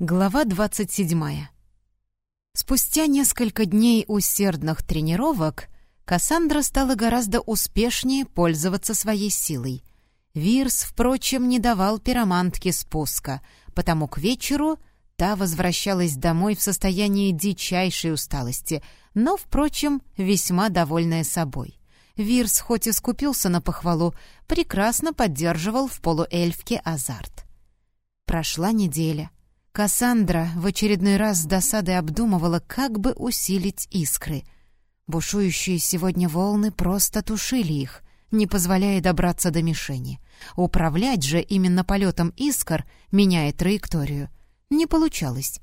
Глава 27. Спустя несколько дней усердных тренировок Кассандра стала гораздо успешнее пользоваться своей силой. Вирс, впрочем, не давал пиромантке спуска, потому к вечеру та возвращалась домой в состоянии дичайшей усталости, но, впрочем, весьма довольная собой. Вирс, хоть и скупился на похвалу, прекрасно поддерживал в полуэльфке азарт. Прошла неделя — Кассандра в очередной раз с досадой обдумывала, как бы усилить искры. Бушующие сегодня волны просто тушили их, не позволяя добраться до мишени. Управлять же именно полетом искр, меняя траекторию, не получалось.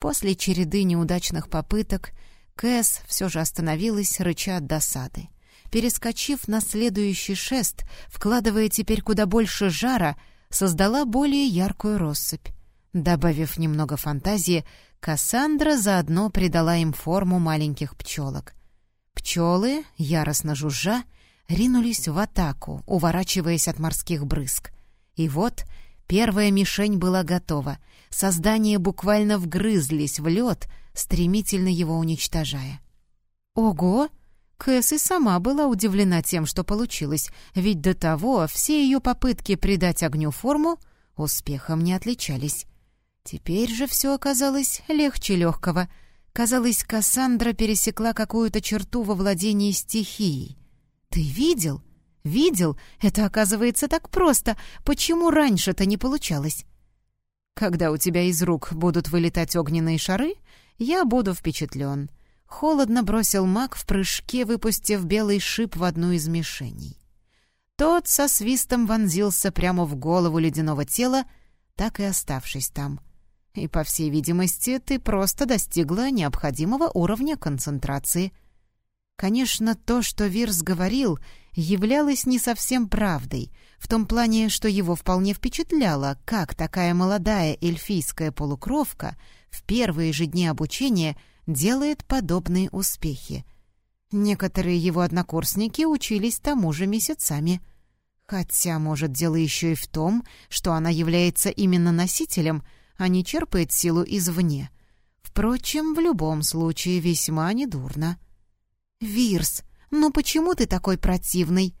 После череды неудачных попыток Кэс все же остановилась, рыча от досады. Перескочив на следующий шест, вкладывая теперь куда больше жара, создала более яркую россыпь. Добавив немного фантазии, Кассандра заодно придала им форму маленьких пчелок. Пчелы, яростно жужжа, ринулись в атаку, уворачиваясь от морских брызг. И вот первая мишень была готова. Создания буквально вгрызлись в лед, стремительно его уничтожая. «Ого!» Кэс и сама была удивлена тем, что получилось, ведь до того все ее попытки придать огню форму успехом не отличались. Теперь же все оказалось легче легкого. Казалось, Кассандра пересекла какую-то черту во владении стихией. «Ты видел? Видел? Это, оказывается, так просто. Почему раньше-то не получалось?» «Когда у тебя из рук будут вылетать огненные шары, я буду впечатлен». Холодно бросил маг в прыжке, выпустив белый шип в одну из мишеней. Тот со свистом вонзился прямо в голову ледяного тела, так и оставшись там — и, по всей видимости, ты просто достигла необходимого уровня концентрации. Конечно, то, что Вирс говорил, являлось не совсем правдой, в том плане, что его вполне впечатляло, как такая молодая эльфийская полукровка в первые же дни обучения делает подобные успехи. Некоторые его однокурсники учились тому же месяцами. Хотя, может, дело еще и в том, что она является именно носителем — а не черпает силу извне. Впрочем, в любом случае весьма недурно. «Вирс, ну почему ты такой противный?»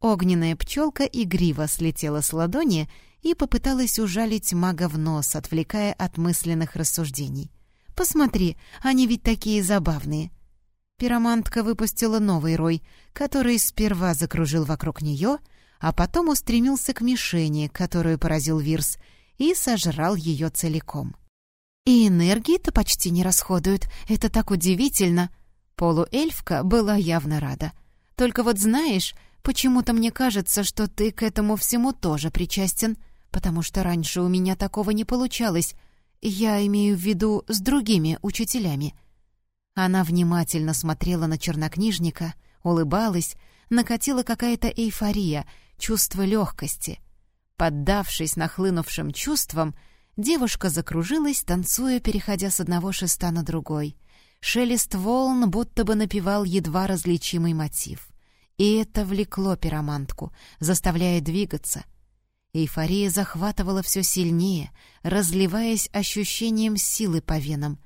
Огненная пчелка игриво слетела с ладони и попыталась ужалить мага в нос, отвлекая от мысленных рассуждений. «Посмотри, они ведь такие забавные!» Пиромантка выпустила новый рой, который сперва закружил вокруг нее, а потом устремился к мишени, которую поразил Вирс, и сожрал ее целиком. И энергии-то почти не расходуют, это так удивительно. Полуэльфка была явно рада. Только вот знаешь, почему-то мне кажется, что ты к этому всему тоже причастен, потому что раньше у меня такого не получалось. Я имею в виду с другими учителями. Она внимательно смотрела на чернокнижника, улыбалась, накатила какая-то эйфория, чувство легкости — Поддавшись нахлынувшим чувствам, девушка закружилась, танцуя, переходя с одного шеста на другой. Шелест волн будто бы напевал едва различимый мотив. И это влекло пиромантку, заставляя двигаться. Эйфория захватывала все сильнее, разливаясь ощущением силы по венам.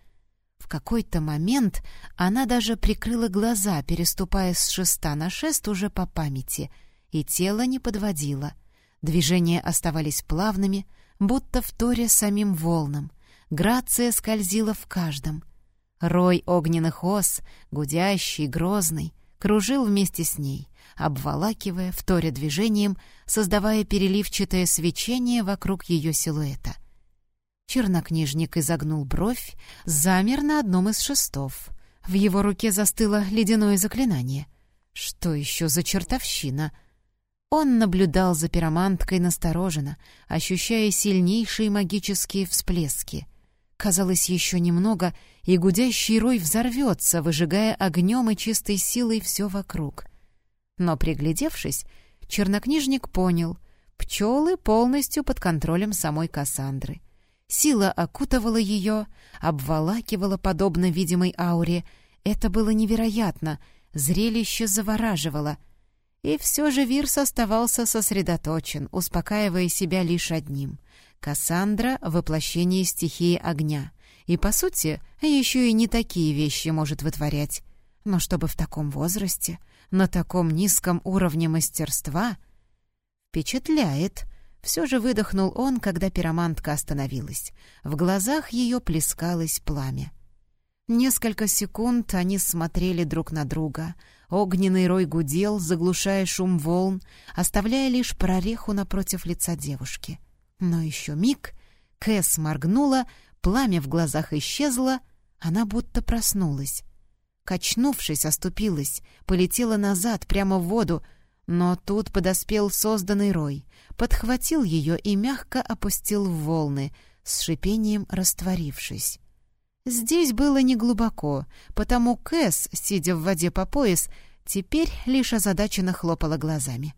В какой-то момент она даже прикрыла глаза, переступая с шеста на шест уже по памяти, и тело не подводило. Движения оставались плавными, будто в торе самим волнам. Грация скользила в каждом. Рой огненных ос, гудящий, грозный, кружил вместе с ней, обволакивая, в торе движением, создавая переливчатое свечение вокруг ее силуэта. Чернокнижник изогнул бровь, замер на одном из шестов. В его руке застыло ледяное заклинание. Что еще за чертовщина — он наблюдал за пироманткой настороженно, ощущая сильнейшие магические всплески. Казалось, еще немного, и гудящий рой взорвется, выжигая огнем и чистой силой все вокруг. Но, приглядевшись, чернокнижник понял — пчелы полностью под контролем самой Кассандры. Сила окутывала ее, обволакивала подобно видимой ауре. Это было невероятно, зрелище завораживало — и все же Вирс оставался сосредоточен, успокаивая себя лишь одним. Кассандра — воплощение стихии огня. И, по сути, еще и не такие вещи может вытворять. Но чтобы в таком возрасте, на таком низком уровне мастерства... Впечатляет. Все же выдохнул он, когда пиромантка остановилась. В глазах ее плескалось пламя. Несколько секунд они смотрели друг на друга. Огненный рой гудел, заглушая шум волн, оставляя лишь прореху напротив лица девушки. Но еще миг, Кэс моргнула, пламя в глазах исчезло, она будто проснулась. Качнувшись, оступилась, полетела назад, прямо в воду, но тут подоспел созданный рой, подхватил ее и мягко опустил в волны, с шипением растворившись. Здесь было неглубоко, потому Кэс, сидя в воде по пояс, теперь лишь озадаченно хлопала глазами.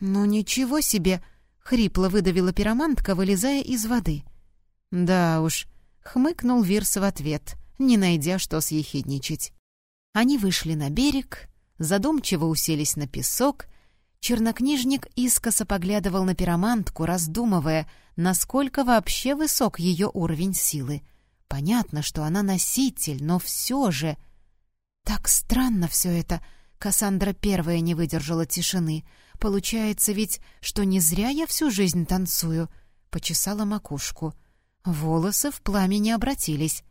«Ну ничего себе!» — хрипло выдавила пиромантка, вылезая из воды. «Да уж», — хмыкнул Вирс в ответ, не найдя, что съехидничать. Они вышли на берег, задумчиво уселись на песок. Чернокнижник искоса поглядывал на пиромантку, раздумывая, насколько вообще высок ее уровень силы — Понятно, что она носитель, но все же... Так странно все это. Кассандра первая не выдержала тишины. Получается ведь, что не зря я всю жизнь танцую. Почесала макушку. Волосы в пламя не обратились.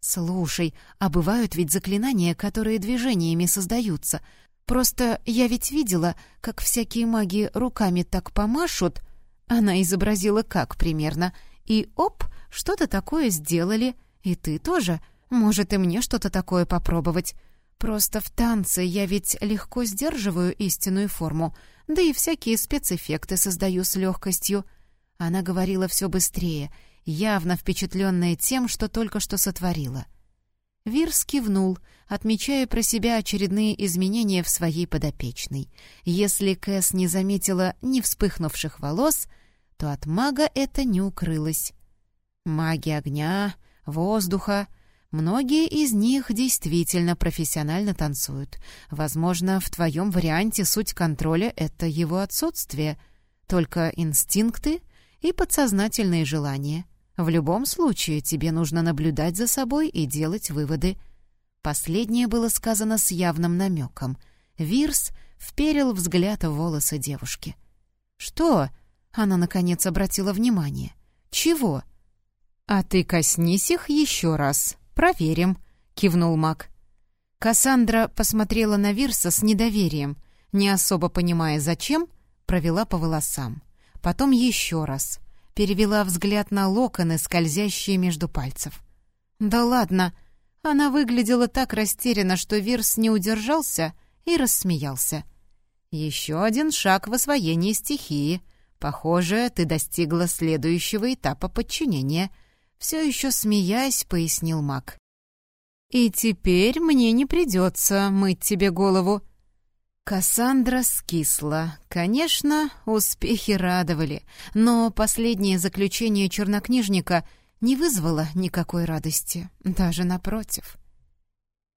«Слушай, а бывают ведь заклинания, которые движениями создаются. Просто я ведь видела, как всякие маги руками так помашут...» Она изобразила как примерно. И оп, что-то такое сделали. И ты тоже. Может, и мне что-то такое попробовать. Просто в танце я ведь легко сдерживаю истинную форму, да и всякие спецэффекты создаю с легкостью. Она говорила все быстрее, явно впечатленная тем, что только что сотворила. Вирс кивнул, отмечая про себя очередные изменения в своей подопечной. Если Кэс не заметила ни вспыхнувших волос, то от мага это не укрылось. Маги огня, воздуха. Многие из них действительно профессионально танцуют. Возможно, в твоем варианте суть контроля — это его отсутствие. Только инстинкты и подсознательные желания. В любом случае тебе нужно наблюдать за собой и делать выводы. Последнее было сказано с явным намеком. Вирс вперил взгляд в волосы девушки. «Что?» — она, наконец, обратила внимание. «Чего?» «А ты коснись их еще раз. Проверим», — кивнул маг. Кассандра посмотрела на Вирса с недоверием, не особо понимая, зачем, провела по волосам. Потом еще раз. Перевела взгляд на локоны, скользящие между пальцев. «Да ладно!» Она выглядела так растерянно, что Вирс не удержался и рассмеялся. «Еще один шаг в освоении стихии. Похоже, ты достигла следующего этапа подчинения», все еще смеясь, пояснил маг. «И теперь мне не придется мыть тебе голову». Кассандра скисла. Конечно, успехи радовали, но последнее заключение чернокнижника не вызвало никакой радости, даже напротив.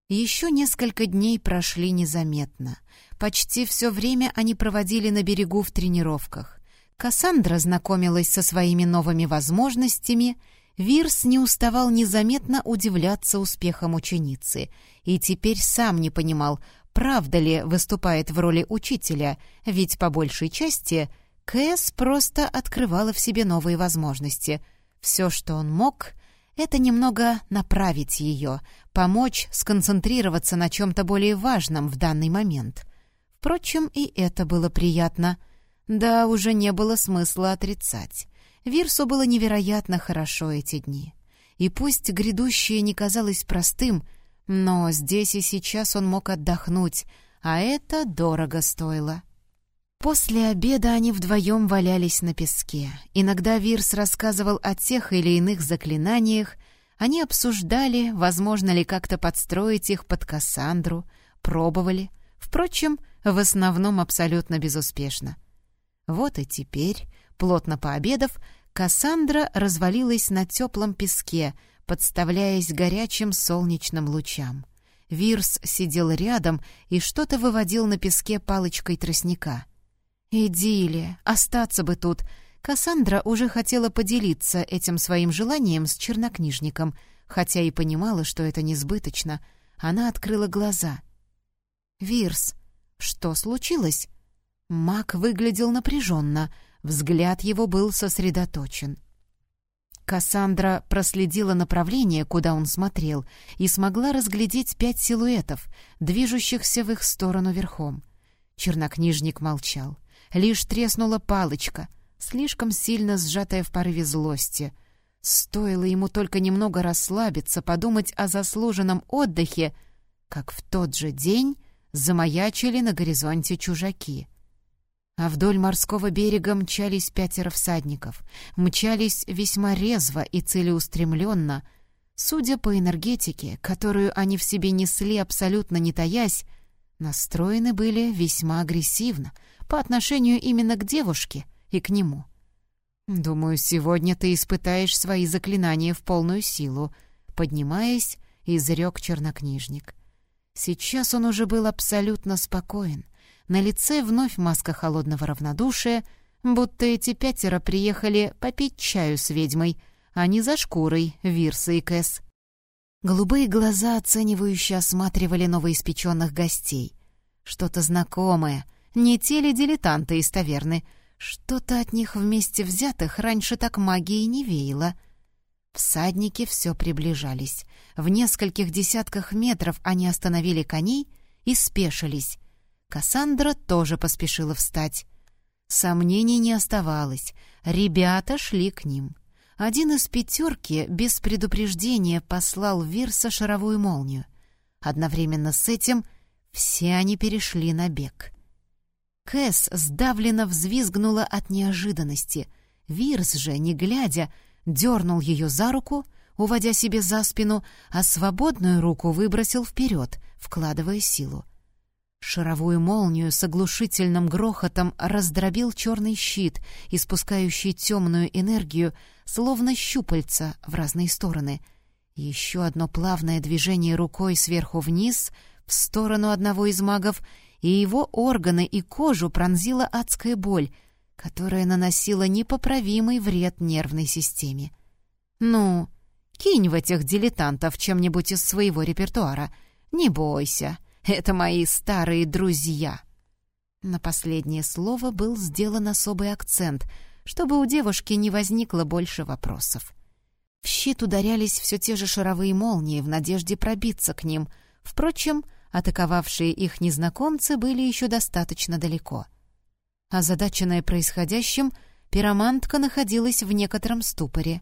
Еще несколько дней прошли незаметно. Почти все время они проводили на берегу в тренировках. Кассандра знакомилась со своими новыми возможностями — Вирс не уставал незаметно удивляться успехам ученицы и теперь сам не понимал, правда ли выступает в роли учителя, ведь по большей части Кэс просто открывала в себе новые возможности. Все, что он мог, это немного направить ее, помочь сконцентрироваться на чем-то более важном в данный момент. Впрочем, и это было приятно. Да, уже не было смысла отрицать. Вирсу было невероятно хорошо эти дни. И пусть грядущее не казалось простым, но здесь и сейчас он мог отдохнуть, а это дорого стоило. После обеда они вдвоем валялись на песке. Иногда Вирс рассказывал о тех или иных заклинаниях, они обсуждали, возможно ли как-то подстроить их под Кассандру, пробовали, впрочем, в основном абсолютно безуспешно. Вот и теперь Плотно пообедав, Кассандра развалилась на теплом песке, подставляясь горячим солнечным лучам. Вирс сидел рядом и что-то выводил на песке палочкой тростника. «Идиллия! Остаться бы тут!» Кассандра уже хотела поделиться этим своим желанием с чернокнижником, хотя и понимала, что это несбыточно. Она открыла глаза. «Вирс, что случилось?» Мак выглядел напряженно, взгляд его был сосредоточен. Кассандра проследила направление, куда он смотрел, и смогла разглядеть пять силуэтов, движущихся в их сторону верхом. Чернокнижник молчал. Лишь треснула палочка, слишком сильно сжатая в порыве злости. Стоило ему только немного расслабиться, подумать о заслуженном отдыхе, как в тот же день замаячили на горизонте чужаки. А вдоль морского берега мчались пятеро всадников. Мчались весьма резво и целеустремленно. Судя по энергетике, которую они в себе несли абсолютно не таясь, настроены были весьма агрессивно по отношению именно к девушке и к нему. «Думаю, сегодня ты испытаешь свои заклинания в полную силу», поднимаясь, изрек чернокнижник. Сейчас он уже был абсолютно спокоен. На лице вновь маска холодного равнодушия, будто эти пятеро приехали попить чаю с ведьмой, а не за шкурой Вирса и Кэс. Голубые глаза оценивающе осматривали новоиспеченных гостей. Что-то знакомое, не те ли дилетанты из таверны, что-то от них вместе взятых раньше так магии не веяло. Всадники все приближались. В нескольких десятках метров они остановили коней и спешились, Кассандра тоже поспешила встать. Сомнений не оставалось. Ребята шли к ним. Один из пятерки без предупреждения послал Вирса шаровую молнию. Одновременно с этим все они перешли на бег. Кэс сдавленно взвизгнула от неожиданности. Вирс же, не глядя, дернул ее за руку, уводя себе за спину, а свободную руку выбросил вперед, вкладывая силу. Шаровую молнию с оглушительным грохотом раздробил черный щит, испускающий темную энергию, словно щупальца в разные стороны. Еще одно плавное движение рукой сверху вниз, в сторону одного из магов, и его органы и кожу пронзила адская боль, которая наносила непоправимый вред нервной системе. «Ну, кинь в этих дилетантов чем-нибудь из своего репертуара. Не бойся». Это мои старые друзья». На последнее слово был сделан особый акцент, чтобы у девушки не возникло больше вопросов. В щит ударялись все те же шаровые молнии в надежде пробиться к ним. Впрочем, атаковавшие их незнакомцы были еще достаточно далеко. Озадаченная происходящим, пиромантка находилась в некотором ступоре.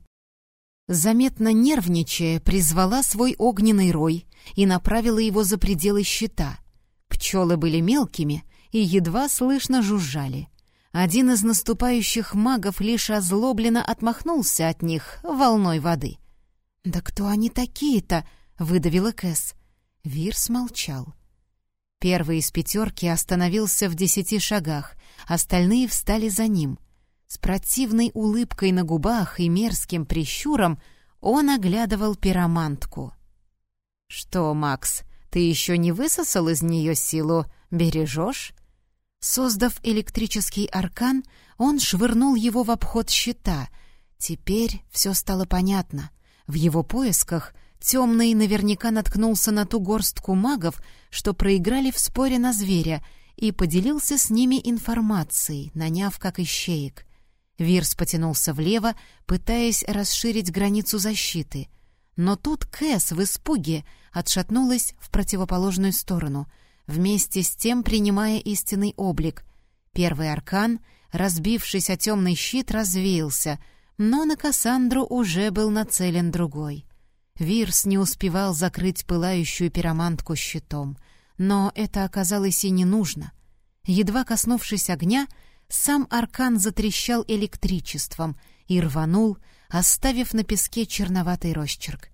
Заметно нервничая, призвала свой огненный рой и направила его за пределы щита. Пчелы были мелкими и едва слышно жужжали. Один из наступающих магов лишь озлобленно отмахнулся от них волной воды. «Да кто они такие-то?» — выдавила Кэс. Вирс молчал. Первый из пятерки остановился в десяти шагах, остальные встали за ним — с противной улыбкой на губах и мерзким прищуром он оглядывал пиромантку. «Что, Макс, ты еще не высосал из нее силу? Бережешь?» Создав электрический аркан, он швырнул его в обход щита. Теперь все стало понятно. В его поисках темный наверняка наткнулся на ту горстку магов, что проиграли в споре на зверя, и поделился с ними информацией, наняв как ищеек. Вирс потянулся влево, пытаясь расширить границу защиты. Но тут Кэс в испуге отшатнулась в противоположную сторону, вместе с тем принимая истинный облик. Первый аркан, разбившись о темный щит, развеялся, но на Кассандру уже был нацелен другой. Вирс не успевал закрыть пылающую пиромантку щитом, но это оказалось и не нужно. Едва коснувшись огня, сам аркан затрещал электричеством и рванул, оставив на песке черноватый росчерк.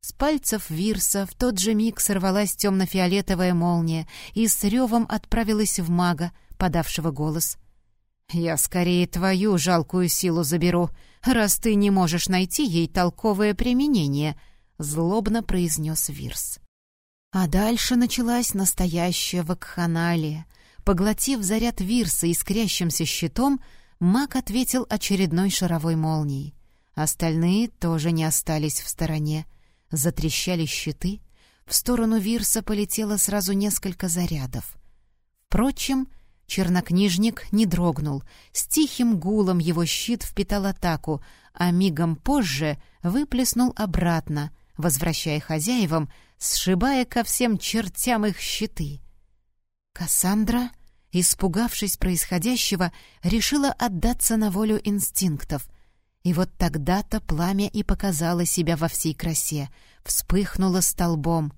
С пальцев Вирса в тот же миг сорвалась темно-фиолетовая молния и с ревом отправилась в мага, подавшего голос. «Я скорее твою жалкую силу заберу, раз ты не можешь найти ей толковое применение», — злобно произнес Вирс. А дальше началась настоящая вакханалия — Поглотив заряд вирса искрящимся щитом, маг ответил очередной шаровой молнией. Остальные тоже не остались в стороне. Затрещали щиты. В сторону Вирса полетело сразу несколько зарядов. Впрочем, чернокнижник не дрогнул. С тихим гулом его щит впитал атаку, а мигом позже выплеснул обратно, возвращая хозяевам, сшибая ко всем чертям их щиты. Кассандра, испугавшись происходящего, решила отдаться на волю инстинктов. И вот тогда-то пламя и показало себя во всей красе, вспыхнуло столбом.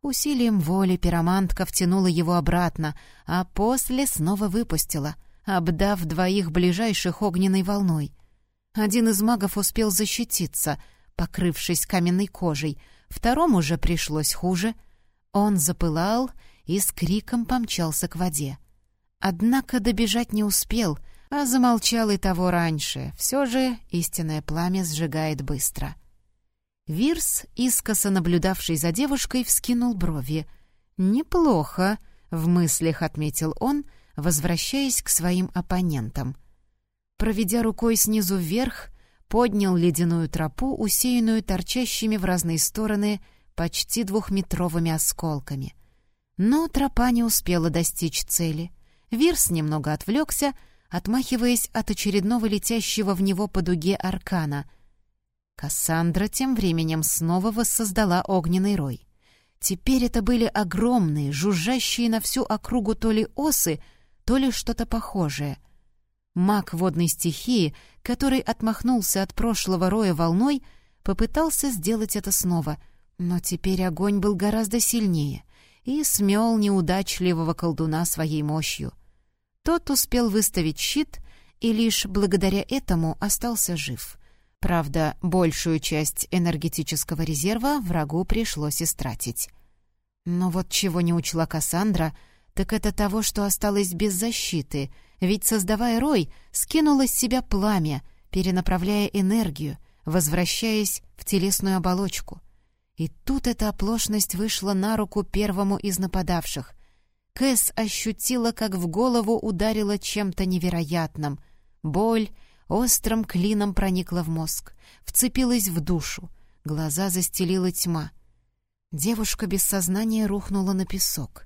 Усилием воли пиромантка втянула его обратно, а после снова выпустила, обдав двоих ближайших огненной волной. Один из магов успел защититься, покрывшись каменной кожей, второму же пришлось хуже. Он запылал и с криком помчался к воде. Однако добежать не успел, а замолчал и того раньше. Все же истинное пламя сжигает быстро. Вирс, искоса наблюдавший за девушкой, вскинул брови. «Неплохо», — в мыслях отметил он, возвращаясь к своим оппонентам. Проведя рукой снизу вверх, поднял ледяную тропу, усеянную торчащими в разные стороны почти двухметровыми осколками — но тропа не успела достичь цели. Вирс немного отвлекся, отмахиваясь от очередного летящего в него по дуге аркана. Кассандра тем временем снова воссоздала огненный рой. Теперь это были огромные, жужжащие на всю округу то ли осы, то ли что-то похожее. Маг водной стихии, который отмахнулся от прошлого роя волной, попытался сделать это снова, но теперь огонь был гораздо сильнее и смел неудачливого колдуна своей мощью. Тот успел выставить щит и лишь благодаря этому остался жив. Правда, большую часть энергетического резерва врагу пришлось истратить. Но вот чего не учла Кассандра, так это того, что осталось без защиты, ведь, создавая рой, скинула с себя пламя, перенаправляя энергию, возвращаясь в телесную оболочку. И тут эта оплошность вышла на руку первому из нападавших. Кэс ощутила, как в голову ударило чем-то невероятным. Боль острым клином проникла в мозг, вцепилась в душу, глаза застелила тьма. Девушка без сознания рухнула на песок.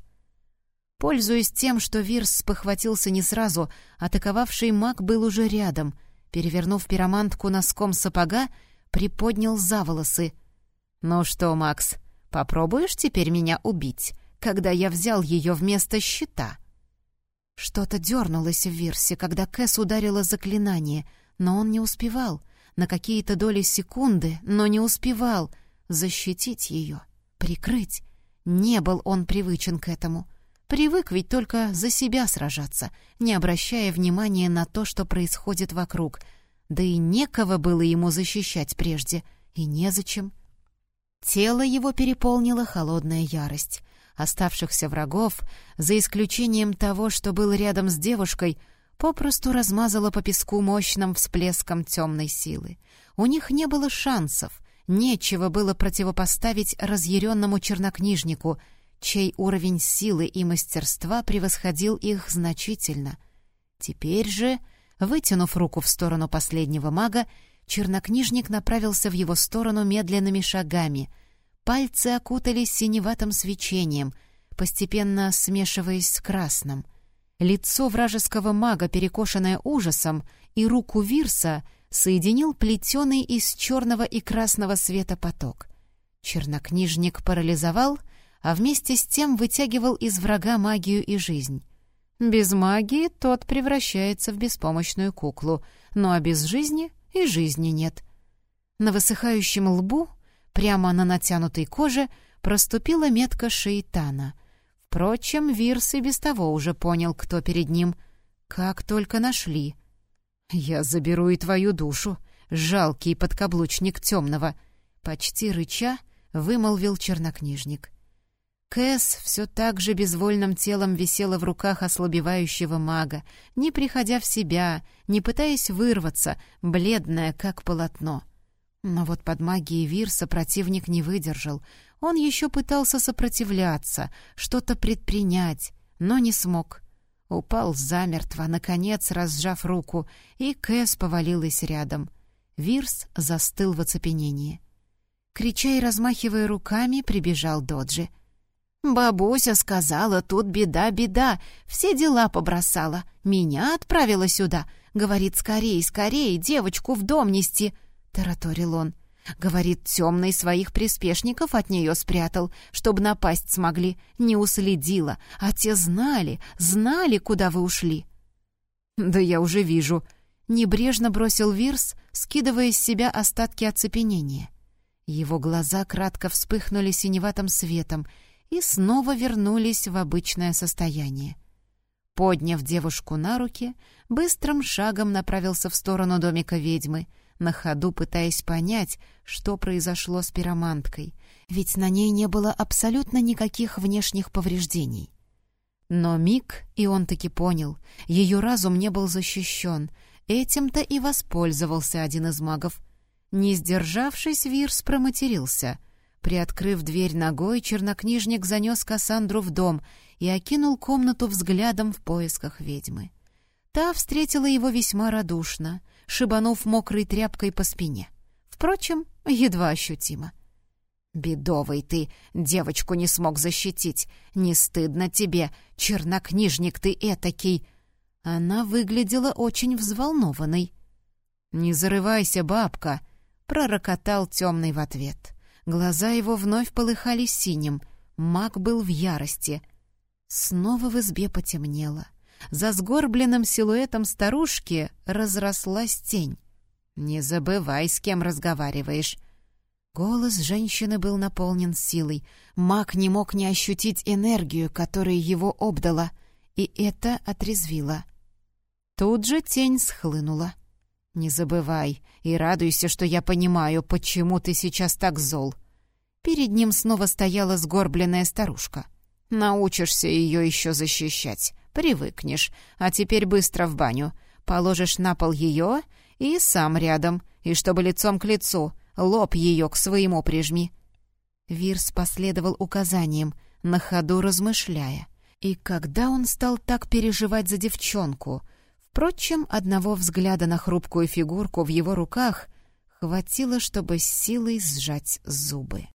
Пользуясь тем, что Вирс похватился не сразу, атаковавший маг был уже рядом. Перевернув пиромантку носком сапога, приподнял за волосы — «Ну что, Макс, попробуешь теперь меня убить, когда я взял ее вместо щита?» Что-то дернулось в Вирсе, когда Кэс ударила заклинание, но он не успевал. На какие-то доли секунды, но не успевал защитить ее, прикрыть. Не был он привычен к этому. Привык ведь только за себя сражаться, не обращая внимания на то, что происходит вокруг. Да и некого было ему защищать прежде, и незачем. Тело его переполнила холодная ярость. Оставшихся врагов, за исключением того, что был рядом с девушкой, попросту размазало по песку мощным всплеском темной силы. У них не было шансов, нечего было противопоставить разъяренному чернокнижнику, чей уровень силы и мастерства превосходил их значительно. Теперь же, вытянув руку в сторону последнего мага, Чернокнижник направился в его сторону медленными шагами. Пальцы окутались синеватым свечением, постепенно смешиваясь с красным. Лицо вражеского мага, перекошенное ужасом, и руку Вирса соединил плетеный из черного и красного света поток. Чернокнижник парализовал, а вместе с тем вытягивал из врага магию и жизнь. Без магии тот превращается в беспомощную куклу, ну а без жизни и жизни нет. На высыхающем лбу, прямо на натянутой коже, проступила метка шейтана. Впрочем, Вирс и без того уже понял, кто перед ним. Как только нашли. «Я заберу и твою душу, жалкий подкаблучник темного!» Почти рыча вымолвил чернокнижник. Кэс все так же безвольным телом висела в руках ослабевающего мага, не приходя в себя, не пытаясь вырваться, бледная, как полотно. Но вот под магией Вирса противник не выдержал. Он еще пытался сопротивляться, что-то предпринять, но не смог. Упал замертво, наконец разжав руку, и Кэс повалилась рядом. Вирс застыл в оцепенении. Крича и размахивая руками, прибежал Доджи. «Бабуся сказала, тут беда, беда, все дела побросала, меня отправила сюда. Говорит, скорей, скорей, девочку в дом нести», — тараторил он. Говорит, темный своих приспешников от нее спрятал, чтобы напасть смогли. Не уследила, а те знали, знали, куда вы ушли. «Да я уже вижу», — небрежно бросил Вирс, скидывая с себя остатки оцепенения. Его глаза кратко вспыхнули синеватым светом и снова вернулись в обычное состояние. Подняв девушку на руки, быстрым шагом направился в сторону домика ведьмы — на ходу пытаясь понять, что произошло с пироманткой, ведь на ней не было абсолютно никаких внешних повреждений. Но миг, и он таки понял, ее разум не был защищен, этим-то и воспользовался один из магов. Не сдержавшись, Вирс проматерился. Приоткрыв дверь ногой, чернокнижник занес Кассандру в дом и окинул комнату взглядом в поисках ведьмы. Та встретила его весьма радушно, шибанув мокрой тряпкой по спине. Впрочем, едва ощутимо. «Бедовый ты, девочку не смог защитить. Не стыдно тебе, чернокнижник ты этакий!» Она выглядела очень взволнованной. «Не зарывайся, бабка!» — пророкотал темный в ответ. Глаза его вновь полыхали синим. Маг был в ярости. Снова в избе потемнело. За сгорбленным силуэтом старушки разрослась тень. «Не забывай, с кем разговариваешь». Голос женщины был наполнен силой. Маг не мог не ощутить энергию, которая его обдала, и это отрезвило. Тут же тень схлынула. «Не забывай и радуйся, что я понимаю, почему ты сейчас так зол». Перед ним снова стояла сгорбленная старушка. «Научишься ее еще защищать. Привыкнешь. А теперь быстро в баню. Положишь на пол ее и сам рядом. И чтобы лицом к лицу, лоб ее к своему прижми». Вирс последовал указаниям, на ходу размышляя. И когда он стал так переживать за девчонку? Впрочем, одного взгляда на хрупкую фигурку в его руках хватило, чтобы с силой сжать зубы.